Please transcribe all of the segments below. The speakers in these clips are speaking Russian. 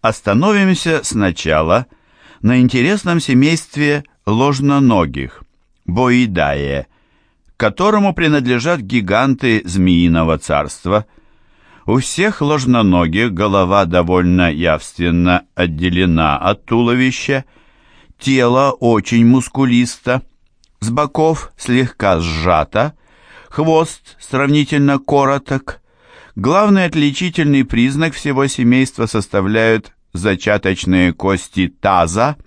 Остановимся сначала на интересном семействе ложноногих, боидае, которому принадлежат гиганты змеиного царства. У всех ложноногих голова довольно явственно отделена от туловища, тело очень мускулисто, с боков слегка сжато, хвост сравнительно короток. Главный отличительный признак всего семейства составляют зачаточные кости таза,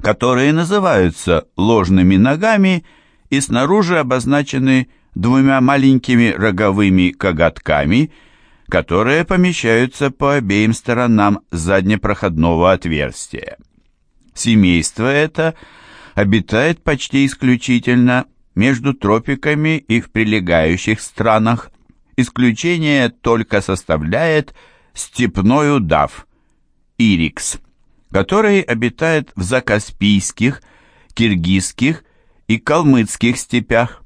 которые называются ложными ногами и снаружи обозначены двумя маленькими роговыми коготками, которые помещаются по обеим сторонам заднепроходного отверстия. Семейство это обитает почти исключительно между тропиками и в прилегающих странах. Исключение только составляет степной удав, ирикс, который обитает в закаспийских, киргизских и калмыцких степях.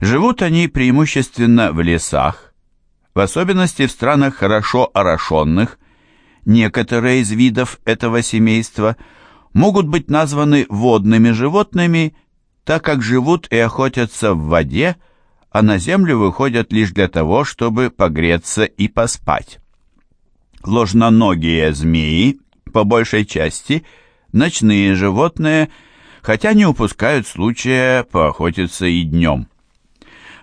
Живут они преимущественно в лесах, в особенности в странах хорошо орошенных. Некоторые из видов этого семейства могут быть названы водными животными, так как живут и охотятся в воде, а на землю выходят лишь для того, чтобы погреться и поспать. Ложноногие змеи, по большей части, ночные животные – хотя не упускают случая поохотиться и днем.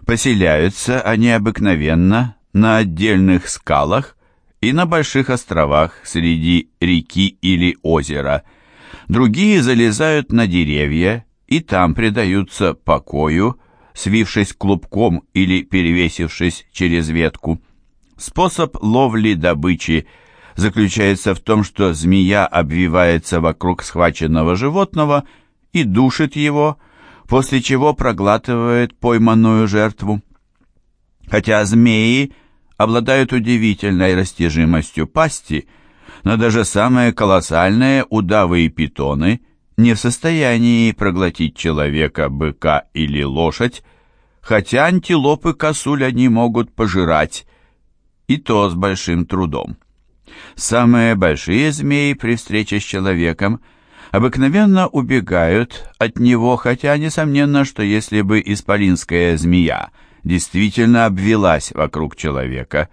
Поселяются они обыкновенно на отдельных скалах и на больших островах среди реки или озера. Другие залезают на деревья и там предаются покою, свившись клубком или перевесившись через ветку. Способ ловли добычи заключается в том, что змея обвивается вокруг схваченного животного – и душит его, после чего проглатывает пойманную жертву. Хотя змеи обладают удивительной растяжимостью пасти, но даже самые колоссальные удавы и питоны не в состоянии проглотить человека, быка или лошадь, хотя антилопы косуль они могут пожирать, и то с большим трудом. Самые большие змеи при встрече с человеком – обыкновенно убегают от него, хотя несомненно, что если бы исполинская змея действительно обвелась вокруг человека,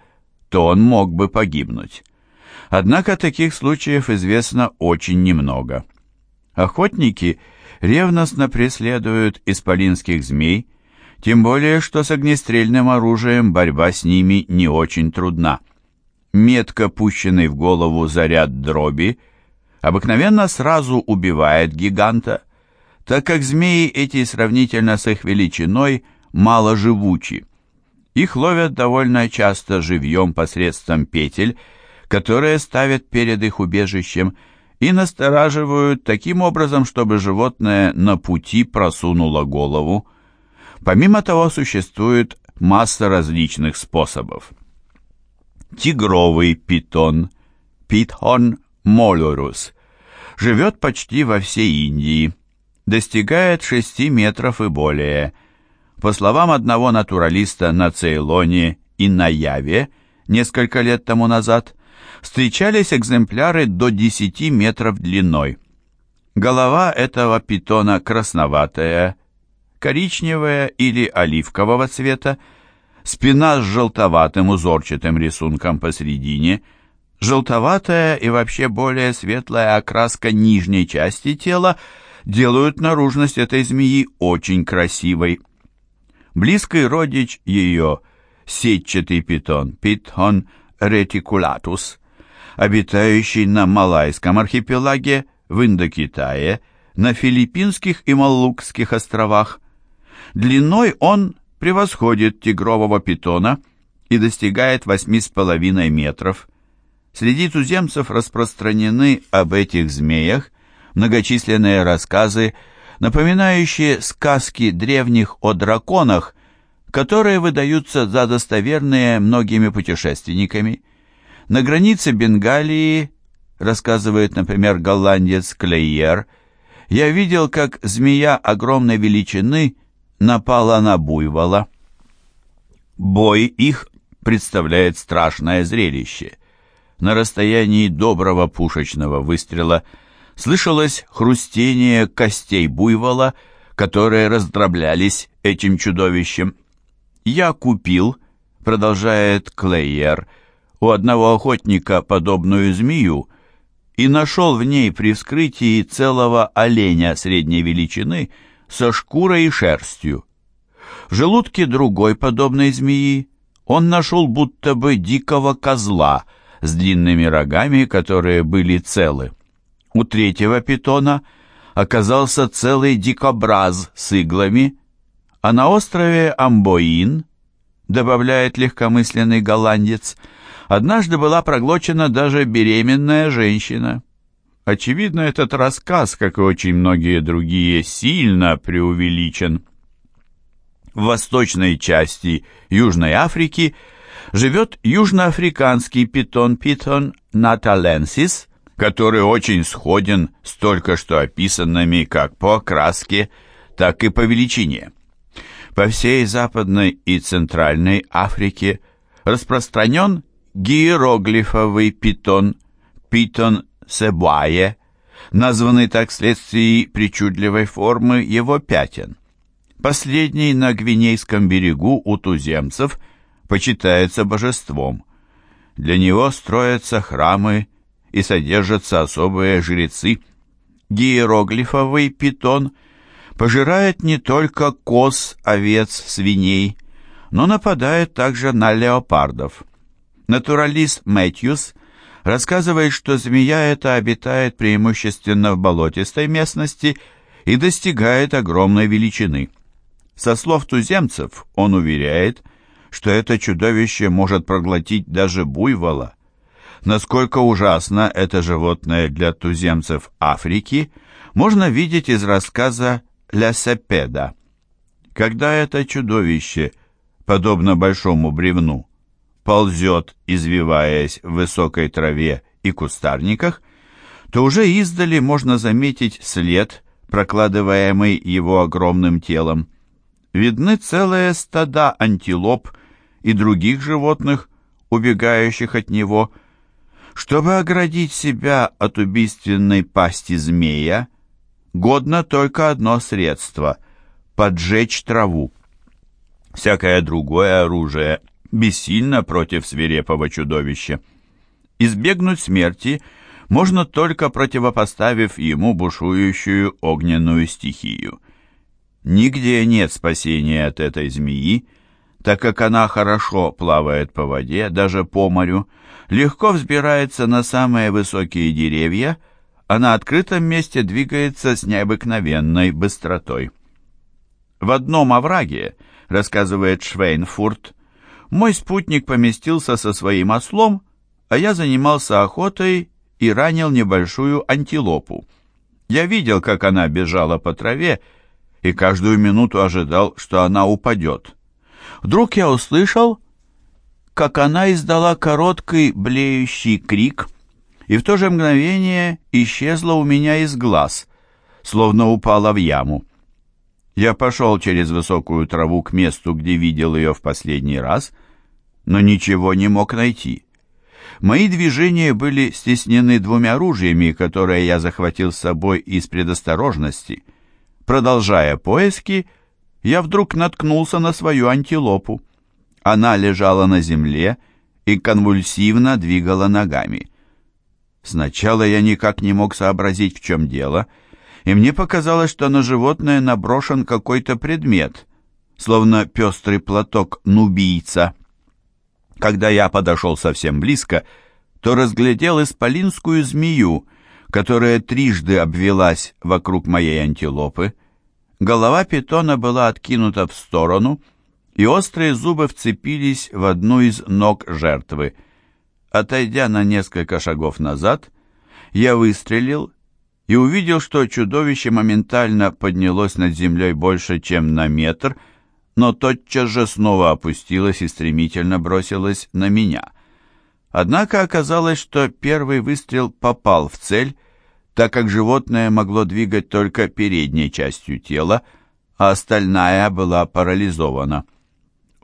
то он мог бы погибнуть. Однако таких случаев известно очень немного. Охотники ревностно преследуют исполинских змей, тем более что с огнестрельным оружием борьба с ними не очень трудна. Метко пущенный в голову заряд дроби – обыкновенно сразу убивает гиганта, так как змеи эти сравнительно с их величиной мало живучи. Их ловят довольно часто живьем посредством петель, которые ставят перед их убежищем и настораживают таким образом, чтобы животное на пути просунуло голову. Помимо того, существует масса различных способов. Тигровый питон, питон молорус, живет почти во всей Индии, достигает 6 метров и более. По словам одного натуралиста на Цейлоне и на Яве несколько лет тому назад, встречались экземпляры до 10 метров длиной. Голова этого питона красноватая, коричневая или оливкового цвета, спина с желтоватым узорчатым рисунком посередине – Желтоватая и вообще более светлая окраска нижней части тела делают наружность этой змеи очень красивой. Близкий родич ее – сетчатый питон, питон ретикулатус, обитающий на Малайском архипелаге, в Индокитае, на Филиппинских и Малукских островах. Длиной он превосходит тигрового питона и достигает 8,5 метров. Среди туземцев распространены об этих змеях многочисленные рассказы, напоминающие сказки древних о драконах, которые выдаются за достоверные многими путешественниками. На границе Бенгалии, рассказывает, например, голландец Клейер, я видел, как змея огромной величины напала на буйвола. Бой их представляет страшное зрелище на расстоянии доброго пушечного выстрела слышалось хрустение костей буйвола, которые раздроблялись этим чудовищем. «Я купил», — продолжает Клейер, — «у одного охотника подобную змею и нашел в ней при вскрытии целого оленя средней величины со шкурой и шерстью. В желудке другой подобной змеи он нашел будто бы дикого козла с длинными рогами, которые были целы. У третьего питона оказался целый дикобраз с иглами, а на острове Амбоин, добавляет легкомысленный голландец, однажды была проглочена даже беременная женщина. Очевидно, этот рассказ, как и очень многие другие, сильно преувеличен. В восточной части Южной Африки живет южноафриканский питон - Python natalensis, который очень сходен с только что описанными как по окраске, так и по величине. По всей Западной и Центральной Африке распространен гиероглифовый питон, питон себуае, названный так вследствие причудливой формы его пятен. Последний на Гвинейском берегу у туземцев почитается божеством. Для него строятся храмы и содержатся особые жрецы. Гиероглифовый питон пожирает не только коз, овец, свиней, но нападает также на леопардов. Натуралист Мэтьюс рассказывает, что змея эта обитает преимущественно в болотистой местности и достигает огромной величины. Со слов туземцев он уверяет, что это чудовище может проглотить даже буйвола. Насколько ужасно это животное для туземцев Африки, можно видеть из рассказа «Ля Сепеда». Когда это чудовище, подобно большому бревну, ползет, извиваясь в высокой траве и кустарниках, то уже издали можно заметить след, прокладываемый его огромным телом видны целые стада антилоп и других животных, убегающих от него. Чтобы оградить себя от убийственной пасти змея, годно только одно средство — поджечь траву. Всякое другое оружие бессильно против свирепого чудовища. Избегнуть смерти можно только противопоставив ему бушующую огненную стихию — Нигде нет спасения от этой змеи, так как она хорошо плавает по воде, даже по морю, легко взбирается на самые высокие деревья, а на открытом месте двигается с необыкновенной быстротой. В одном овраге, рассказывает Швейнфурт, мой спутник поместился со своим ослом, а я занимался охотой и ранил небольшую антилопу. Я видел, как она бежала по траве, и каждую минуту ожидал, что она упадет. Вдруг я услышал, как она издала короткий блеющий крик, и в то же мгновение исчезла у меня из глаз, словно упала в яму. Я пошел через высокую траву к месту, где видел ее в последний раз, но ничего не мог найти. Мои движения были стеснены двумя ружьями, которые я захватил с собой из предосторожности — Продолжая поиски, я вдруг наткнулся на свою антилопу. Она лежала на земле и конвульсивно двигала ногами. Сначала я никак не мог сообразить, в чем дело, и мне показалось, что на животное наброшен какой-то предмет, словно пестрый платок нубийца. Когда я подошел совсем близко, то разглядел исполинскую змею, которая трижды обвелась вокруг моей антилопы. Голова питона была откинута в сторону, и острые зубы вцепились в одну из ног жертвы. Отойдя на несколько шагов назад, я выстрелил и увидел, что чудовище моментально поднялось над землей больше, чем на метр, но тотчас же снова опустилось и стремительно бросилось на меня. Однако оказалось, что первый выстрел попал в цель, так как животное могло двигать только передней частью тела, а остальная была парализована.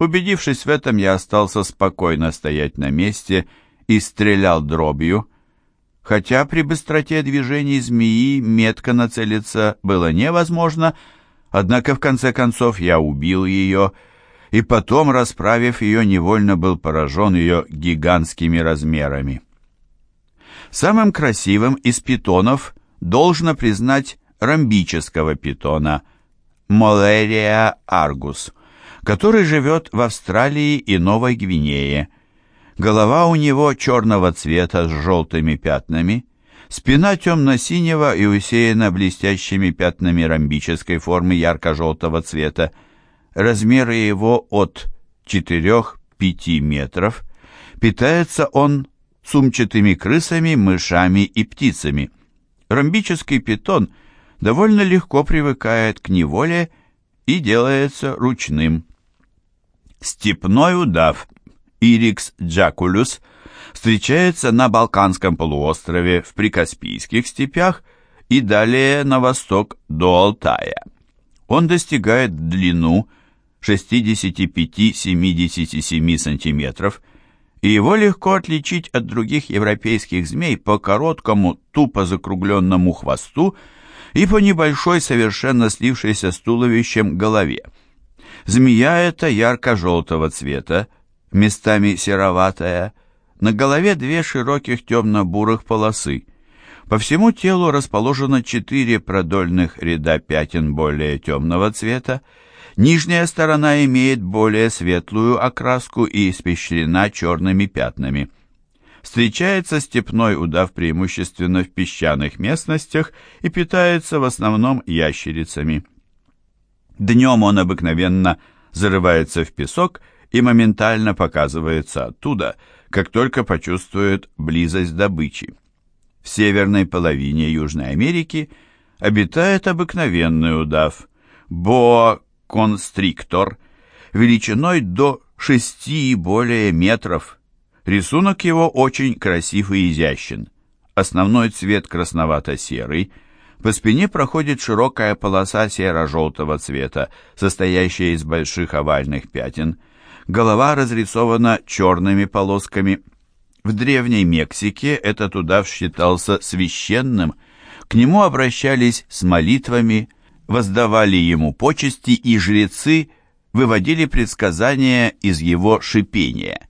Убедившись в этом, я остался спокойно стоять на месте и стрелял дробью. Хотя при быстроте движений змеи метко нацелиться было невозможно, однако в конце концов я убил ее, и потом, расправив ее, невольно был поражен ее гигантскими размерами. Самым красивым из питонов должно признать ромбического питона Молерия аргус, который живет в Австралии и Новой Гвинее. Голова у него черного цвета с желтыми пятнами, спина темно-синего и усеяна блестящими пятнами ромбической формы ярко-желтого цвета. Размеры его от 4-5 метров. Питается он сумчатыми крысами, мышами и птицами. Ромбический питон довольно легко привыкает к неволе и делается ручным. Степной удав Ирикс джакулюс встречается на Балканском полуострове в прикаспийских степях и далее на восток до Алтая. Он достигает длину 65-77 сантиметров и его легко отличить от других европейских змей по короткому, тупо закругленному хвосту и по небольшой, совершенно слившейся с туловищем голове. Змея эта ярко-желтого цвета, местами сероватая, на голове две широких темно-бурых полосы. По всему телу расположено четыре продольных ряда пятен более темного цвета Нижняя сторона имеет более светлую окраску и испещрена черными пятнами. Встречается степной удав преимущественно в песчаных местностях и питается в основном ящерицами. Днем он обыкновенно зарывается в песок и моментально показывается оттуда, как только почувствует близость добычи. В северной половине Южной Америки обитает обыкновенный удав – Боа констриктор величиной до 6 и более метров. Рисунок его очень красив и изящен. Основной цвет красновато-серый. По спине проходит широкая полоса серо-желтого цвета, состоящая из больших овальных пятен. Голова разрисована черными полосками. В Древней Мексике этот удав считался священным. К нему обращались с молитвами, воздавали ему почести, и жрецы выводили предсказания из его шипения.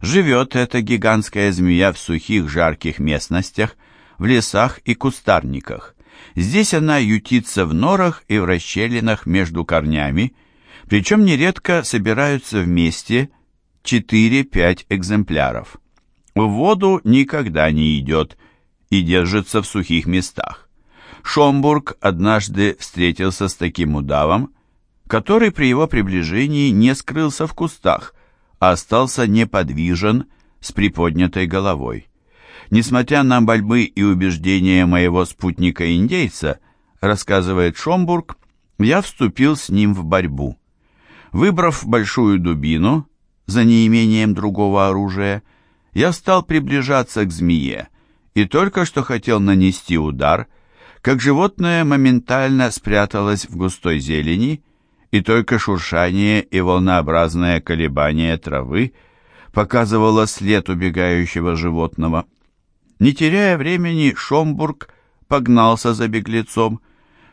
Живет эта гигантская змея в сухих жарких местностях, в лесах и кустарниках. Здесь она ютится в норах и в расщелинах между корнями, причем нередко собираются вместе 4-5 экземпляров. В воду никогда не идет и держится в сухих местах. Шомбург однажды встретился с таким удавом, который при его приближении не скрылся в кустах, а остался неподвижен с приподнятой головой. Несмотря на борьбы и убеждения моего спутника-индейца, рассказывает Шомбург, я вступил с ним в борьбу. Выбрав большую дубину, за неимением другого оружия, я стал приближаться к змее и только что хотел нанести удар – как животное моментально спряталось в густой зелени, и только шуршание и волнообразное колебание травы показывало след убегающего животного. Не теряя времени, Шомбург погнался за беглецом,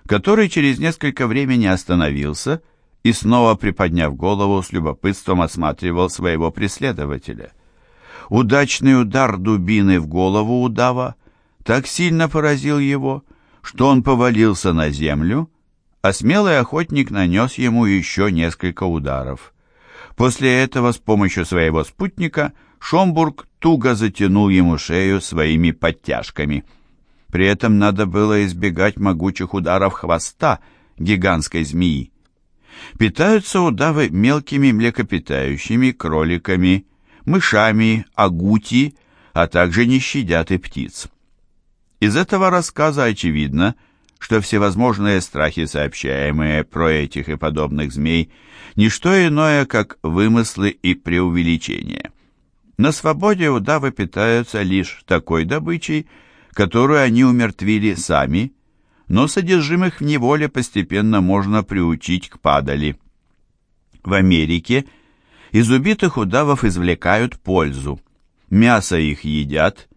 который через несколько времени остановился и, снова приподняв голову, с любопытством осматривал своего преследователя. Удачный удар дубины в голову удава так сильно поразил его, что он повалился на землю, а смелый охотник нанес ему еще несколько ударов. После этого с помощью своего спутника Шомбург туго затянул ему шею своими подтяжками. При этом надо было избегать могучих ударов хвоста гигантской змеи. Питаются удавы мелкими млекопитающими, кроликами, мышами, агути, а также не щадят и птиц. Из этого рассказа очевидно, что всевозможные страхи, сообщаемые про этих и подобных змей, не что иное, как вымыслы и преувеличения. На свободе удавы питаются лишь такой добычей, которую они умертвили сами, но содержимых в неволе постепенно можно приучить к падали. В Америке из убитых удавов извлекают пользу. Мясо их едят,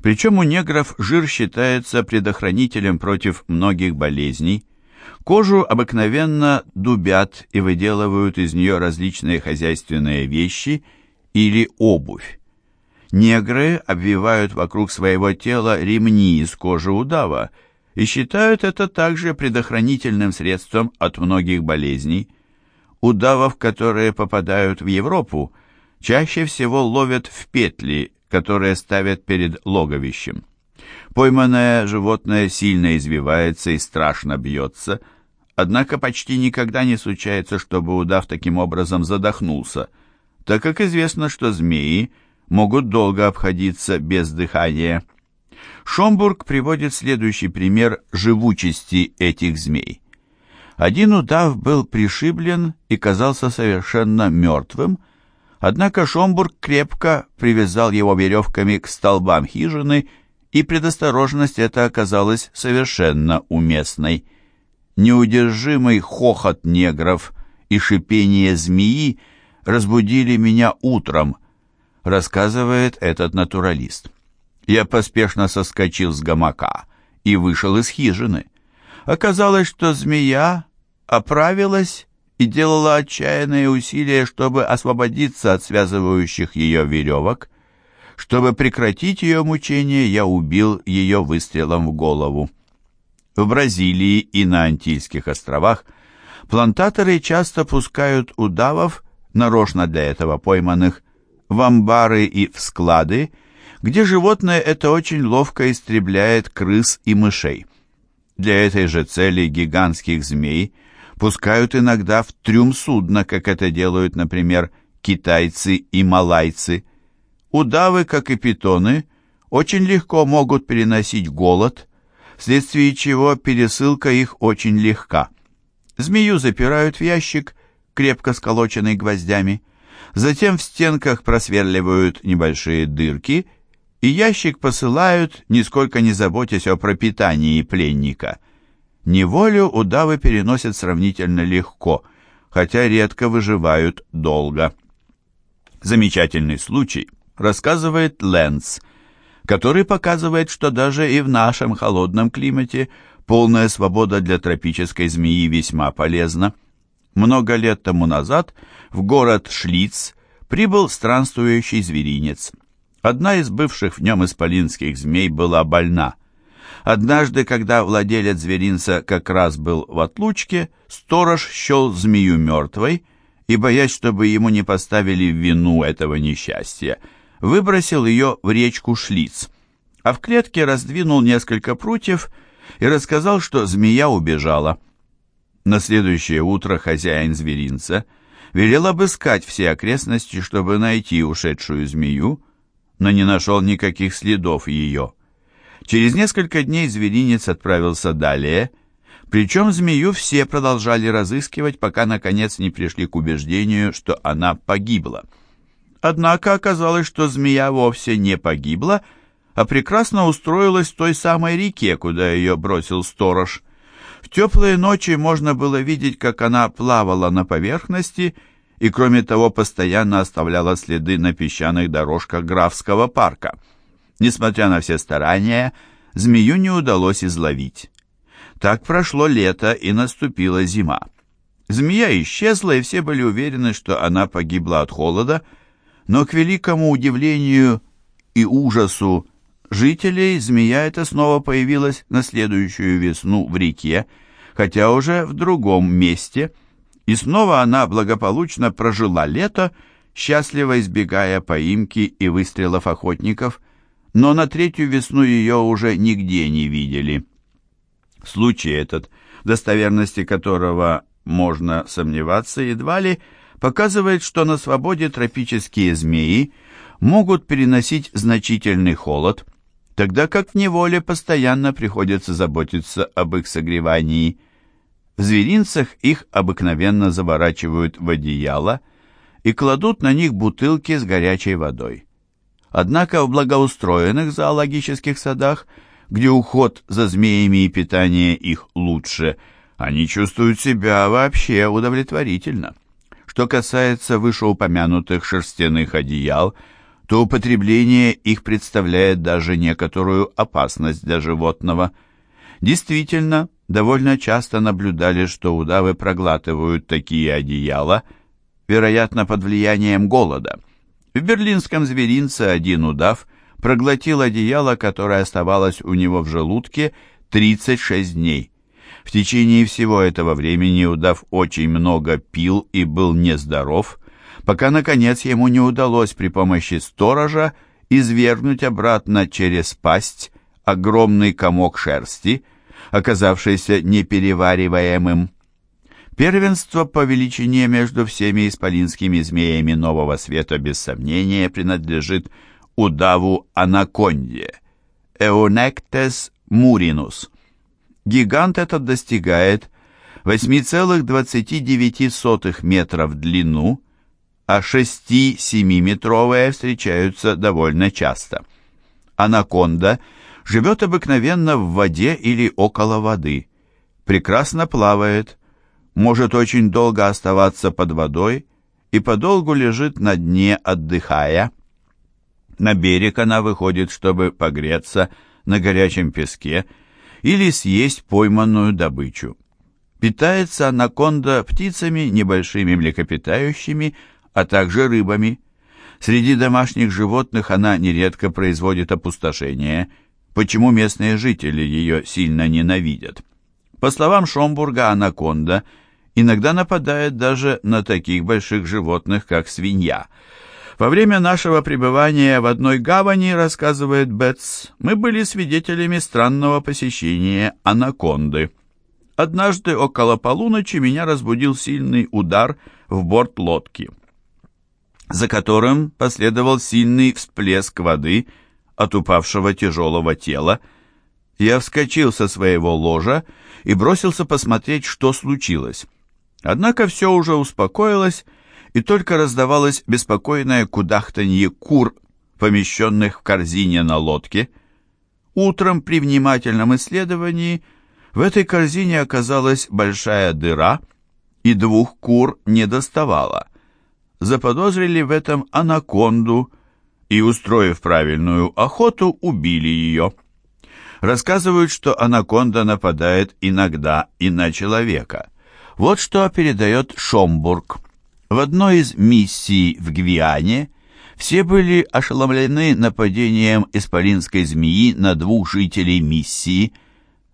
причем у негров жир считается предохранителем против многих болезней. Кожу обыкновенно дубят и выделывают из нее различные хозяйственные вещи или обувь. Негры обвивают вокруг своего тела ремни из кожи удава и считают это также предохранительным средством от многих болезней. Удавов, которые попадают в Европу, чаще всего ловят в петли, которые ставят перед логовищем. Пойманное животное сильно извивается и страшно бьется, однако почти никогда не случается, чтобы удав таким образом задохнулся, так как известно, что змеи могут долго обходиться без дыхания. Шомбург приводит следующий пример живучести этих змей. Один удав был пришиблен и казался совершенно мертвым, однако Шомбург крепко привязал его веревками к столбам хижины, и предосторожность эта оказалась совершенно уместной. Неудержимый хохот негров и шипение змеи разбудили меня утром, рассказывает этот натуралист. Я поспешно соскочил с гамака и вышел из хижины. Оказалось, что змея оправилась и делала отчаянные усилия, чтобы освободиться от связывающих ее веревок. Чтобы прекратить ее мучения, я убил ее выстрелом в голову. В Бразилии и на Антильских островах плантаторы часто пускают удавов, нарочно для этого пойманных, в амбары и в склады, где животное это очень ловко истребляет крыс и мышей. Для этой же цели гигантских змей пускают иногда в трюм судна, как это делают, например, китайцы и малайцы. Удавы, как и питоны, очень легко могут переносить голод, вследствие чего пересылка их очень легка. Змею запирают в ящик, крепко сколоченный гвоздями, Затем в стенках просверливают небольшие дырки, и ящик посылают, нисколько не заботясь о пропитании пленника. Неволю удавы переносят сравнительно легко, хотя редко выживают долго. Замечательный случай рассказывает Лэнс, который показывает, что даже и в нашем холодном климате полная свобода для тропической змеи весьма полезна. Много лет тому назад в город Шлиц прибыл странствующий зверинец. Одна из бывших в нем исполинских змей была больна. Однажды, когда владелец зверинца как раз был в отлучке, сторож счел змею мертвой и, боясь, чтобы ему не поставили в вину этого несчастья, выбросил ее в речку Шлиц, а в клетке раздвинул несколько прутьев и рассказал, что змея убежала. На следующее утро хозяин зверинца велел обыскать все окрестности, чтобы найти ушедшую змею, но не нашел никаких следов ее. Через несколько дней зверинец отправился далее, причем змею все продолжали разыскивать, пока наконец не пришли к убеждению, что она погибла. Однако оказалось, что змея вовсе не погибла, а прекрасно устроилась в той самой реке, куда ее бросил сторож. В теплые ночи можно было видеть, как она плавала на поверхности и, кроме того, постоянно оставляла следы на песчаных дорожках Графского парка. Несмотря на все старания, змею не удалось изловить. Так прошло лето и наступила зима. Змея исчезла, и все были уверены, что она погибла от холода, но к великому удивлению и ужасу жителей змея эта снова появилась на следующую весну в реке, хотя уже в другом месте, и снова она благополучно прожила лето, счастливо избегая поимки и выстрелов охотников, но на третью весну ее уже нигде не видели. Случай этот, достоверности которого можно сомневаться едва ли, показывает, что на свободе тропические змеи могут переносить значительный холод, тогда как в неволе постоянно приходится заботиться об их согревании. В зверинцах их обыкновенно заворачивают в одеяло и кладут на них бутылки с горячей водой. Однако в благоустроенных зоологических садах, где уход за змеями и питание их лучше, они чувствуют себя вообще удовлетворительно. Что касается вышеупомянутых шерстяных одеял – то употребление их представляет даже некоторую опасность для животного. Действительно, довольно часто наблюдали, что удавы проглатывают такие одеяла, вероятно, под влиянием голода. В берлинском зверинце один удав проглотил одеяло, которое оставалось у него в желудке 36 дней. В течение всего этого времени удав очень много пил и был нездоров, пока, наконец, ему не удалось при помощи сторожа извергнуть обратно через пасть огромный комок шерсти, оказавшийся неперевариваемым. Первенство по величине между всеми исполинскими змеями нового света без сомнения принадлежит удаву анаконде, Eunectes murinus. Гигант этот достигает 8,29 метра в длину, а 6-7-метровые встречаются довольно часто. Анаконда живет обыкновенно в воде или около воды, прекрасно плавает, может очень долго оставаться под водой и подолгу лежит на дне, отдыхая. На берег она выходит, чтобы погреться на горячем песке или съесть пойманную добычу. Питается анаконда птицами, небольшими млекопитающими, а также рыбами. Среди домашних животных она нередко производит опустошение, почему местные жители ее сильно ненавидят. По словам Шомбурга, анаконда иногда нападает даже на таких больших животных, как свинья. Во время нашего пребывания в одной гавани, рассказывает Бетс, мы были свидетелями странного посещения анаконды. Однажды около полуночи меня разбудил сильный удар в борт лодки за которым последовал сильный всплеск воды от упавшего тяжелого тела. Я вскочил со своего ложа и бросился посмотреть, что случилось. Однако все уже успокоилось, и только раздавалось беспокойное кудахтанье кур, помещенных в корзине на лодке. Утром при внимательном исследовании в этой корзине оказалась большая дыра, и двух кур не доставало заподозрили в этом анаконду и, устроив правильную охоту, убили ее. Рассказывают, что анаконда нападает иногда и на человека. Вот что передает Шомбург. В одной из миссий в Гвиане все были ошеломлены нападением исполинской змеи на двух жителей миссии.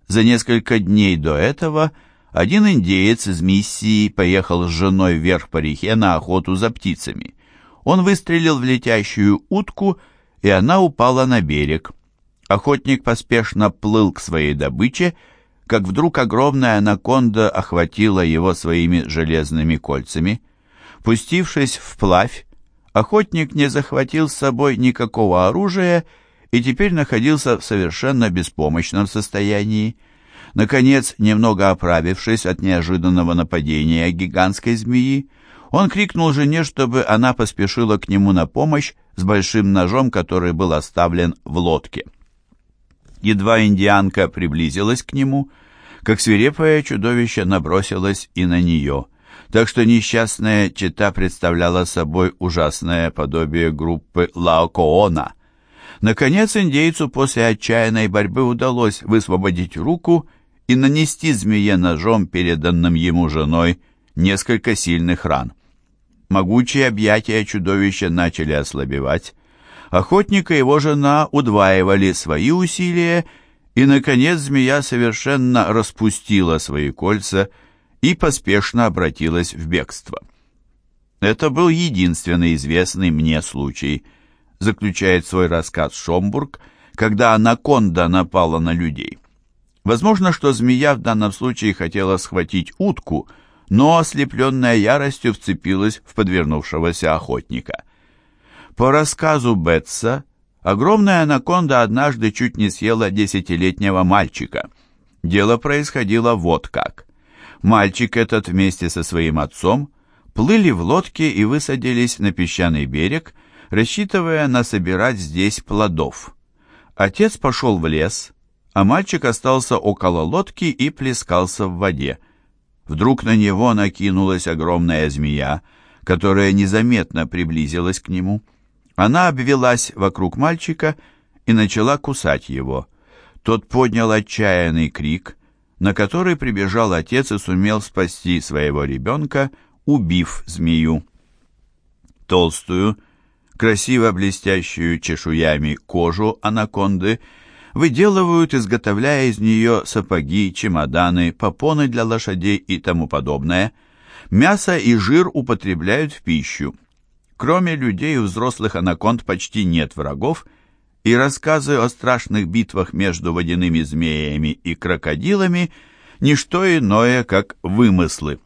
За несколько дней до этого – один индеец из миссии поехал с женой вверх по реке на охоту за птицами. Он выстрелил в летящую утку, и она упала на берег. Охотник поспешно плыл к своей добыче, как вдруг огромная анаконда охватила его своими железными кольцами. Пустившись вплавь, охотник не захватил с собой никакого оружия и теперь находился в совершенно беспомощном состоянии. Наконец, немного оправившись от неожиданного нападения гигантской змеи, он крикнул жене, чтобы она поспешила к нему на помощь с большим ножом, который был оставлен в лодке. Едва индианка приблизилась к нему, как свирепое чудовище набросилось и на нее, так что несчастная чета представляла собой ужасное подобие группы Лаокоона. Наконец индейцу после отчаянной борьбы удалось высвободить руку и нанести змее ножом, переданным ему женой, несколько сильных ран. Могучие объятия чудовища начали ослабевать. Охотник и его жена удваивали свои усилия, и, наконец, змея совершенно распустила свои кольца и поспешно обратилась в бегство. Это был единственный известный мне случай, заключает свой рассказ Шомбург, когда анаконда напала на людей. Возможно, что змея в данном случае хотела схватить утку, но, ослепленная яростью, вцепилась в подвернувшегося охотника. По рассказу Бетса, огромная анаконда однажды чуть не съела десятилетнего мальчика. Дело происходило вот как. Мальчик этот вместе со своим отцом плыли в лодке и высадились на песчаный берег, рассчитывая насобирать здесь плодов. Отец пошел в лес, а мальчик остался около лодки и плескался в воде. Вдруг на него накинулась огромная змея, которая незаметно приблизилась к нему. Она обвелась вокруг мальчика и начала кусать его. Тот поднял отчаянный крик, на который прибежал отец и сумел спасти своего ребенка, убив змею. Толстую, красиво блестящую чешуями кожу анаконды выделывают, изготовляя из нее сапоги, чемоданы, попоны для лошадей и тому подобное. Мясо и жир употребляют в пищу. Кроме людей у взрослых анаконд почти нет врагов, и рассказы о страшных битвах между водяными змеями и крокодилами – не что иное, как вымыслы.